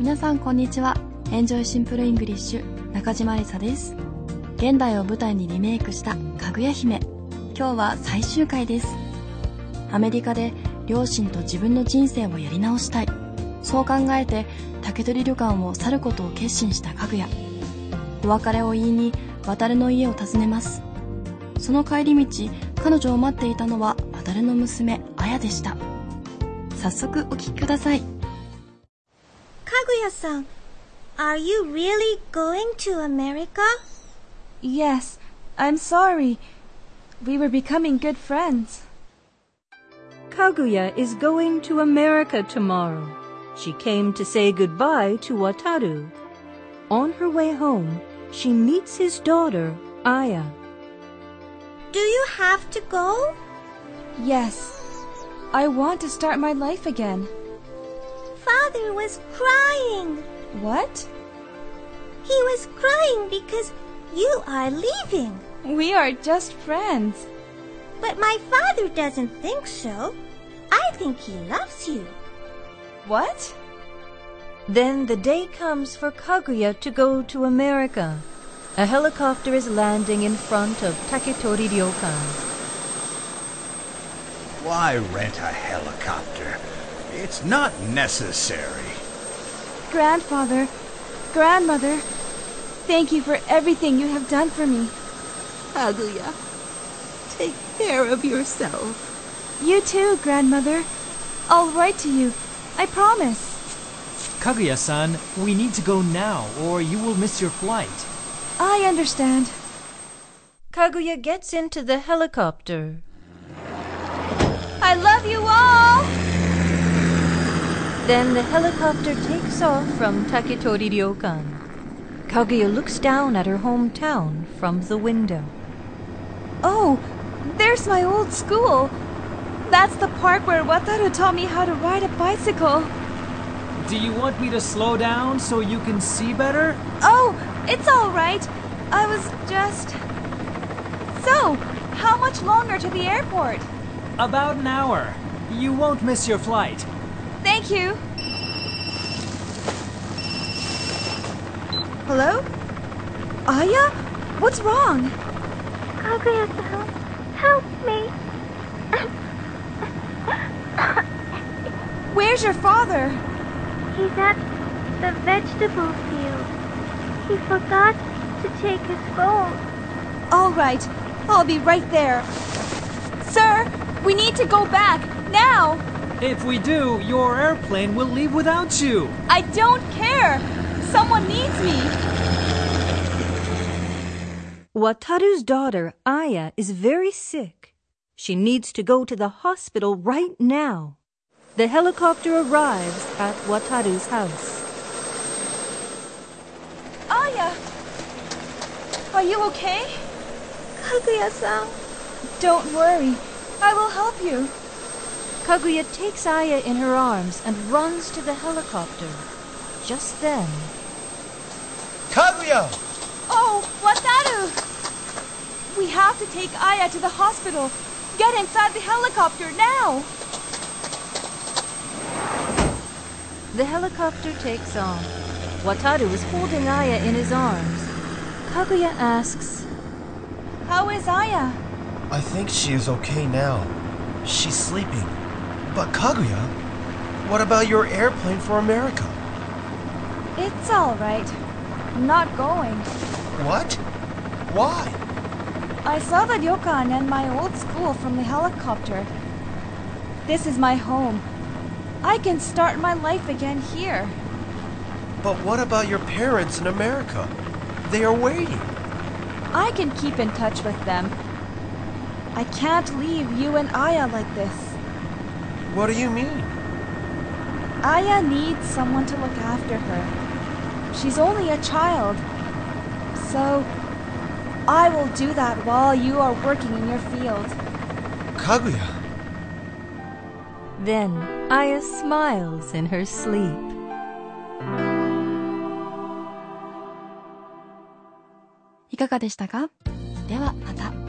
皆さんこんにちは。エンジョイシンプルイングリッシュ中島理沙です。現代を舞台にリメイクしたかぐや姫。今日は最終回です。アメリカで両親と自分の人生をやり直したい。そう考えて竹取旅館を去ることを決心したかぐや。お別れを言いに渡るの家を訪ねます。その帰り道、彼女を待っていたのは渡るの娘、あやでした。早速お聞きください。Kaguya-san, are you really going to America? Yes, I'm sorry. We were becoming good friends. Kaguya is going to America tomorrow. She came to say goodbye to Wataru. On her way home, she meets his daughter, Aya. Do you have to go? Yes. I want to start my life again. Father was crying. What? He was crying because you are leaving. We are just friends. But my father doesn't think so. I think he loves you. What? Then the day comes for Kaguya to go to America. A helicopter is landing in front of Taketori Ryokan. Why rent a helicopter? It's not necessary. Grandfather, grandmother, thank you for everything you have done for me. Kaguya, take care of yourself. You too, grandmother. I'll write to you. I promise. Kaguya-san, we need to go now, or you will miss your flight. I understand. Kaguya gets into the helicopter. I love you all! Then the helicopter takes off from Taketori Ryokan. Kaguya looks down at her hometown from the window. Oh, there's my old school. That's the park where Wataru taught me how to ride a bicycle. Do you want me to slow down so you can see better? Oh, it's all right. I was just. So, how much longer to the airport? About an hour. You won't miss your flight. Thank you. Hello? Aya? What's wrong? Kaguya-san, help me. Where's your father? He's at the vegetable field. He forgot to take his phone. All right, I'll be right there. Sir, we need to go back now. If we do, your airplane will leave without you. I don't care. Someone needs me. Wataru's daughter, Aya, is very sick. She needs to go to the hospital right now. The helicopter arrives at Wataru's house. Aya, are you okay? Kaguya-san, Don't worry. I will help you. Kaguya takes Aya in her arms and runs to the helicopter. Just then, Kaguya! Oh, Wataru! We have to take Aya to the hospital. Get inside the helicopter now. the helicopter takes off. Wataru is holding Aya in his arms. Kaguya asks, How is Aya? I think she is okay now. She's sleeping. But Kaguya, what about your airplane for America? It's all right. I'm not going. What? Why? I saw the ryokan and my old school from the helicopter. This is my home. I can start my life again here. But what about your parents in America? They are waiting. I can keep in touch with them. I can't leave you and Aya like this. What do you mean? Aya needs someone to look after her. She's only a child. So, I will do that while you are working in your field. Kaguya, then Aya smiles in her sleep. いかがでしたかではまた。